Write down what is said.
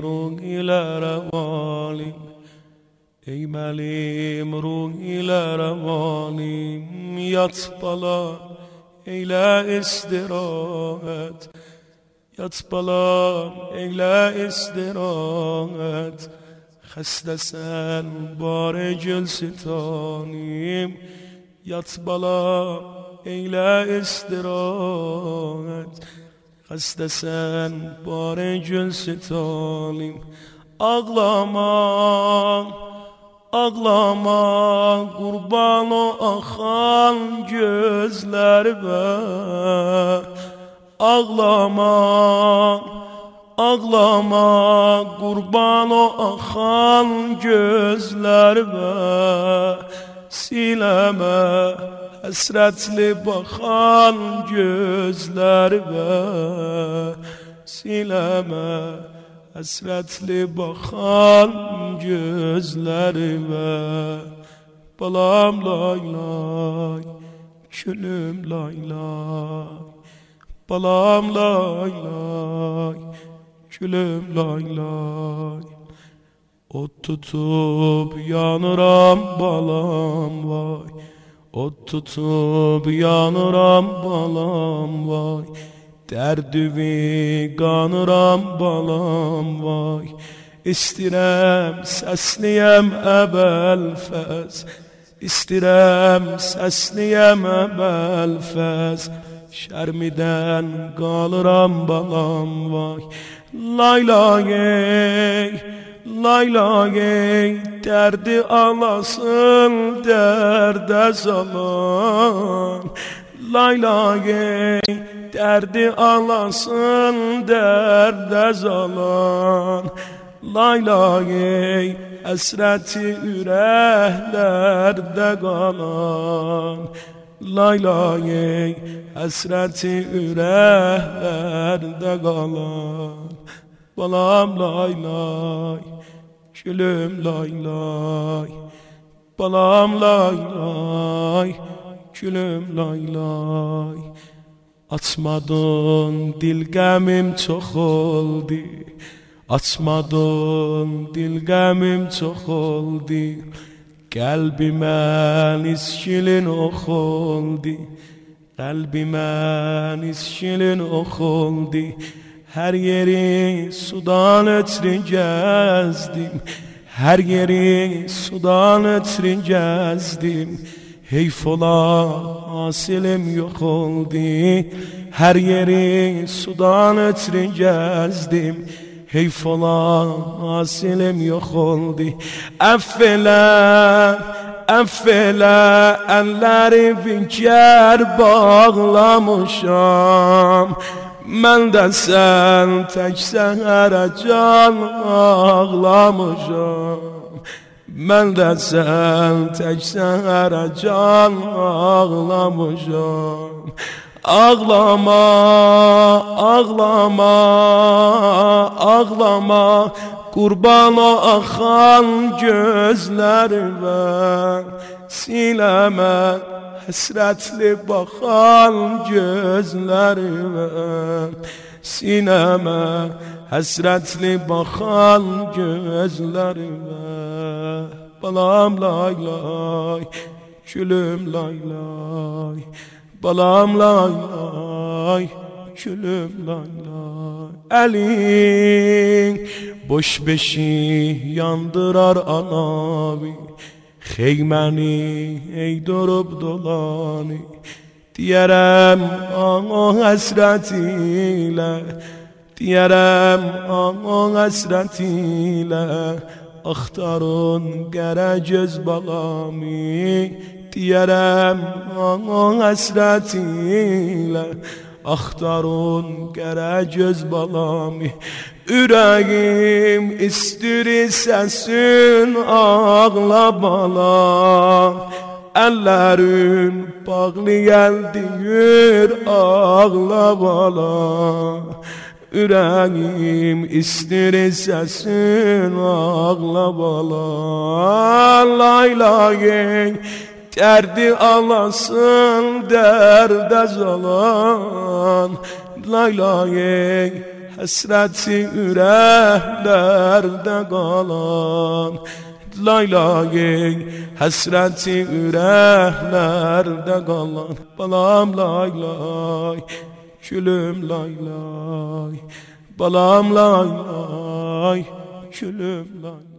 رو إلى رواني ای ملیم رو إلى رواني يطبلا إلى استراحت يطبلا إلى استراحت خسته سر بار جلستانیم یت بالا ایل استراحت Xəstə sən barə gül sitanim Ağlama, ağlama Qurban o axan gözlərimə Ağlama, Ağlama qurban o axan gözlərimə Siləmə həsrətli baxan gözlərimə Siləmə həsrətli baxan gözlərimə Balam lay lay, külüm lay lay. Balam lay lay Gülüm lay lay. Ot tutup yanıram balam vay Ot tutup yanıram balam vay Derdüvi kanıram balam vay. İstirəm səsliyəm əbəl fəz İstirəm səsliyəm əbəl fəz Şərmidən qalıram balam vay. Lay lay ey, lay lay ey Derdi alasın derde zalan Lay lay ey Derdi alasın derde zalan Lay lay ey Əsrəti ürəklərdə qalan Lay lay ey Həsrəti ürəklərdə qalan Balam lay lay Gülüm lay lay. Balam lay lay. Gülüm lay lay. Açmadın dil qəmim çox oldu. Açmadın dil qəmim çox oldu. Qəlbimə niskilin ox oldu. Qəlbimə niskilin ox oldu Her yeri sudan ötürü gezdim Her yeri sudan ötürü gezdim Heyf ola asilim yok oldu Her yeri sudan ötürü gezdim Heyf ola asilim yok oldu Affele Affele elleri bir bağlamışam Mən də sən tək səhərə can ağlamışam. Mən də sən tək səhərə can ağlamışam. Ağlama, ağlama, ağlama Qurban o axan gözlərimə Siləmə həsrətli baxan gözlərimə Sinəmə həsrətli baxan gözlərimə Balam lay lay, gülüm lay lay. Balam lay lay, gülüm lay lay. Elin boş beşi yandırar anavi Xeyməni ey durub dolanı Deyərəm o həsrət ilə Deyərəm o həsrət ilə Axtarın qərə göz balamı Deyərəm o həsrət ilə Axtarın qərə göz balamı Ürəyim istir səsin ağla bala. Əllərin bağlı gəldiyir ağla bala. Ürəyim istir səsin ağla bala. Lay lay Dərdi alasın dərdə zalan. Lay lay Həsrəti ürəklərdə qalan Lay lay Həsrəti ürəklərdə qalan Balam lay lay Külüm lay lay Balam lay lay Külüm lay